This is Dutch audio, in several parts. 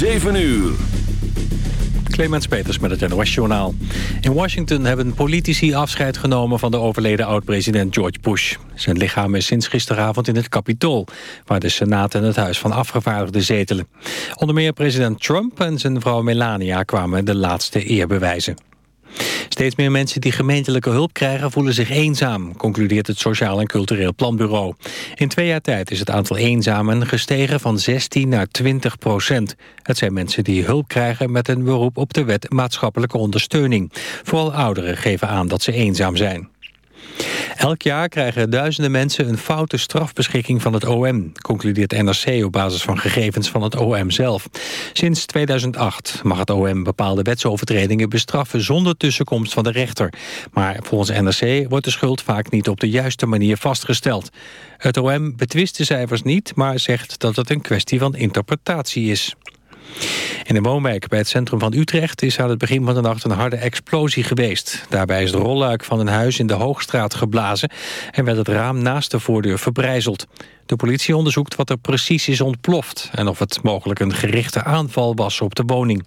7 uur. Clemens Peters met het NOS Journaal. In Washington hebben politici afscheid genomen van de overleden oud-president George Bush. Zijn lichaam is sinds gisteravond in het Capitool... waar de Senaat en het Huis van Afgevaardigden zetelen. Onder meer president Trump en zijn vrouw Melania kwamen de laatste eer bewijzen. Steeds meer mensen die gemeentelijke hulp krijgen voelen zich eenzaam, concludeert het Sociaal en Cultureel Planbureau. In twee jaar tijd is het aantal eenzamen gestegen van 16 naar 20 procent. Het zijn mensen die hulp krijgen met een beroep op de wet maatschappelijke ondersteuning. Vooral ouderen geven aan dat ze eenzaam zijn. Elk jaar krijgen duizenden mensen een foute strafbeschikking van het OM, concludeert NRC op basis van gegevens van het OM zelf. Sinds 2008 mag het OM bepaalde wetsovertredingen bestraffen zonder tussenkomst van de rechter. Maar volgens NRC wordt de schuld vaak niet op de juiste manier vastgesteld. Het OM betwist de cijfers niet, maar zegt dat het een kwestie van interpretatie is. In een woonwijk bij het centrum van Utrecht is aan het begin van de nacht een harde explosie geweest. Daarbij is het rolluik van een huis in de Hoogstraat geblazen en werd het raam naast de voordeur verbrijzeld. De politie onderzoekt wat er precies is ontploft en of het mogelijk een gerichte aanval was op de woning.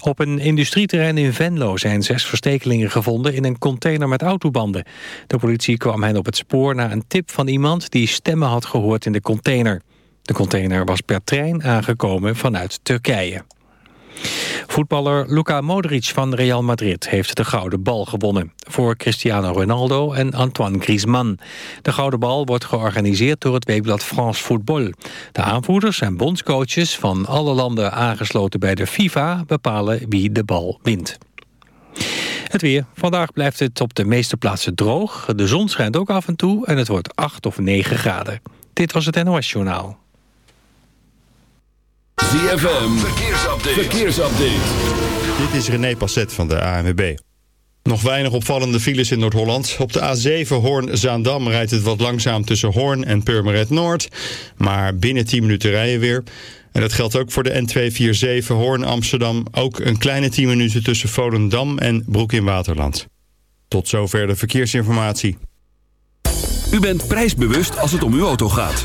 Op een industrieterrein in Venlo zijn zes verstekelingen gevonden in een container met autobanden. De politie kwam hen op het spoor na een tip van iemand die stemmen had gehoord in de container. De container was per trein aangekomen vanuit Turkije. Voetballer Luka Modric van Real Madrid heeft de gouden bal gewonnen. Voor Cristiano Ronaldo en Antoine Griezmann. De gouden bal wordt georganiseerd door het weekblad France Football. De aanvoerders en bondscoaches van alle landen aangesloten bij de FIFA... bepalen wie de bal wint. Het weer. Vandaag blijft het op de meeste plaatsen droog. De zon schijnt ook af en toe en het wordt 8 of 9 graden. Dit was het NOS Journaal. ZFM, verkeersupdate. verkeersupdate. Dit is René Passet van de ANWB. Nog weinig opvallende files in Noord-Holland. Op de A7 Hoorn-Zaandam rijdt het wat langzaam tussen Hoorn en Purmerend Noord. Maar binnen 10 minuten rijden weer. En dat geldt ook voor de N247 Hoorn-Amsterdam. Ook een kleine 10 minuten tussen Volendam en Broek in Waterland. Tot zover de verkeersinformatie. U bent prijsbewust als het om uw auto gaat.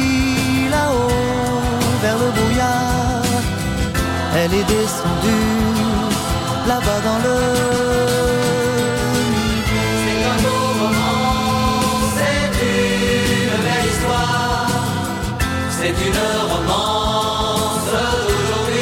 vers le brouillard. Elle est descendue là-bas dans le c'est une belle histoire, c'est une romance d'aujourd'hui.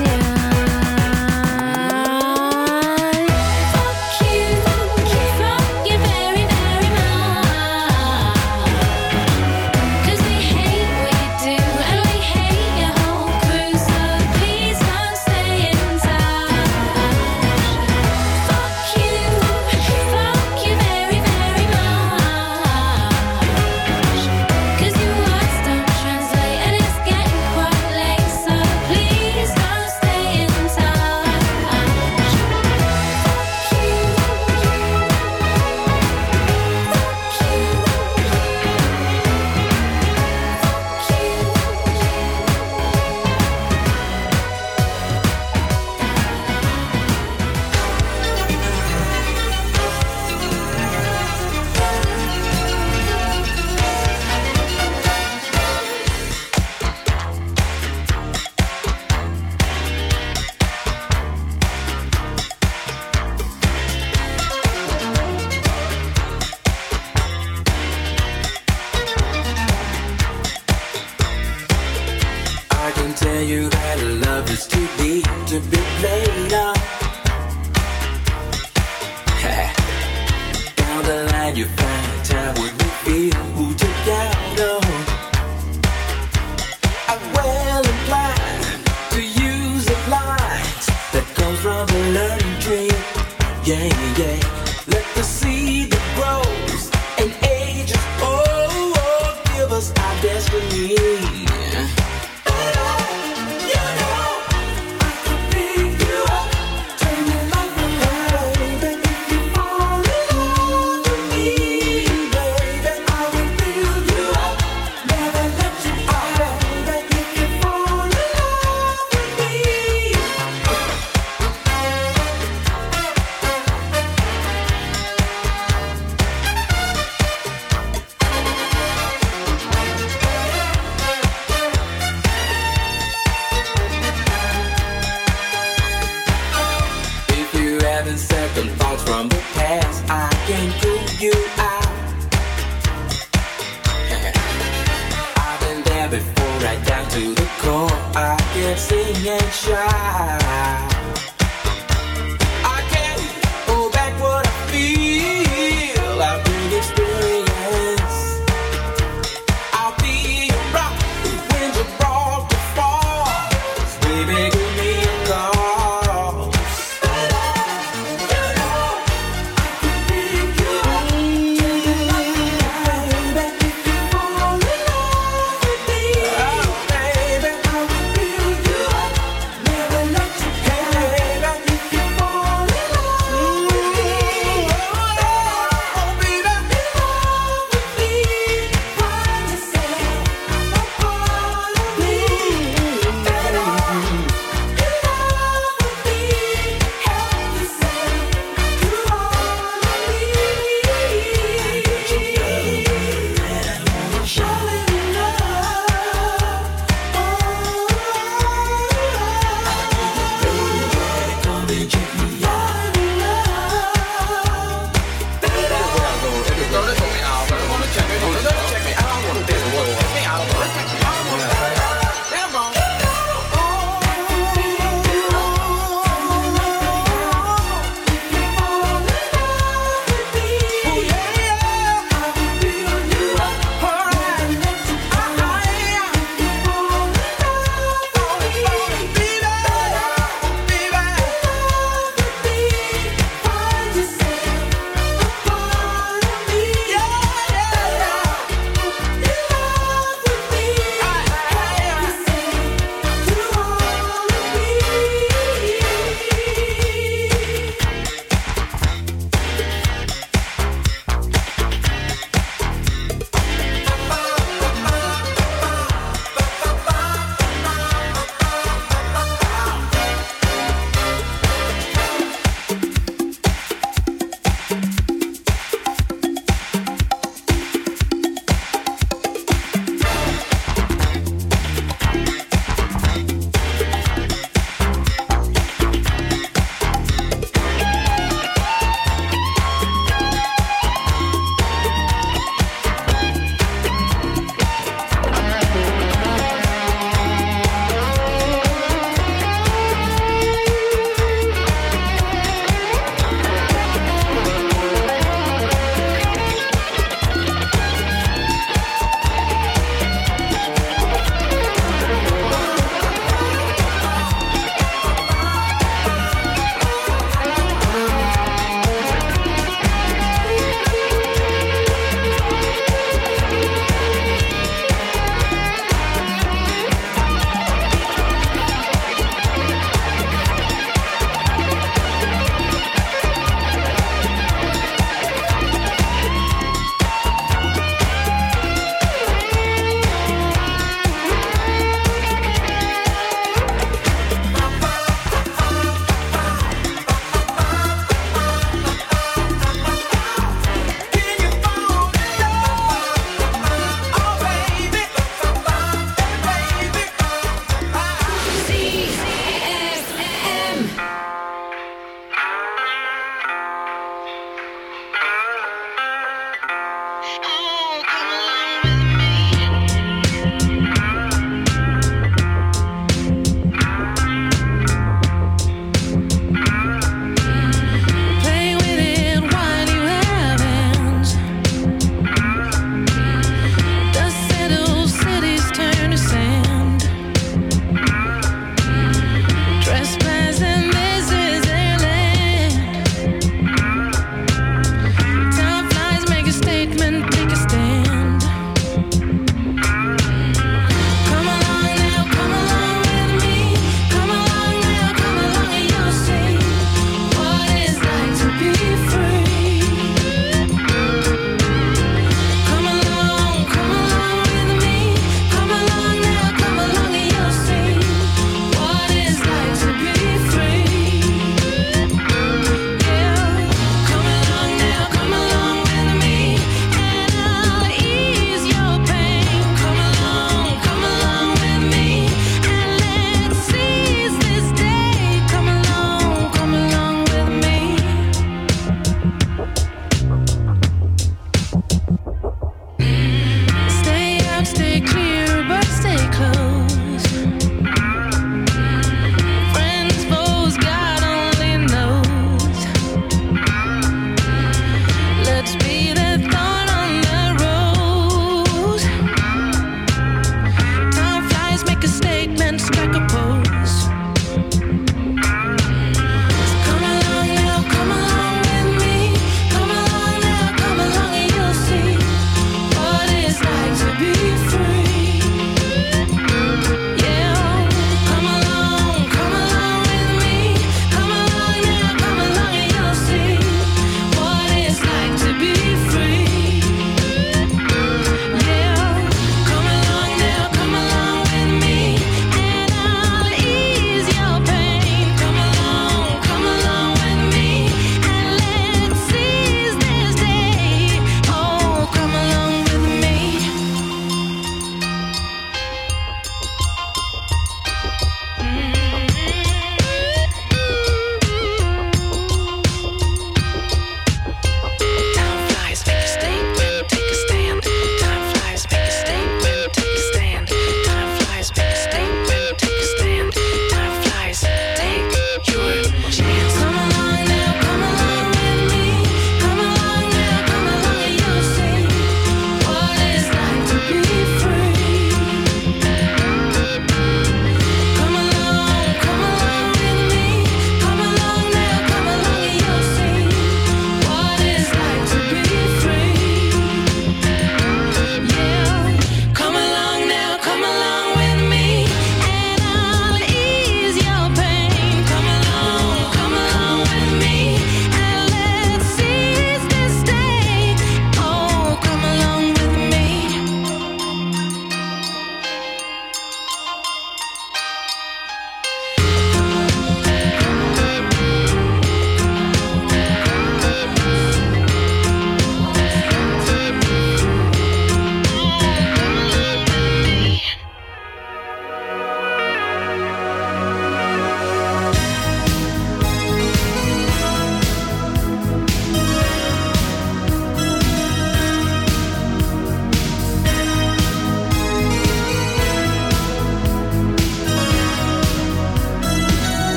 yeah, yeah. Let the sea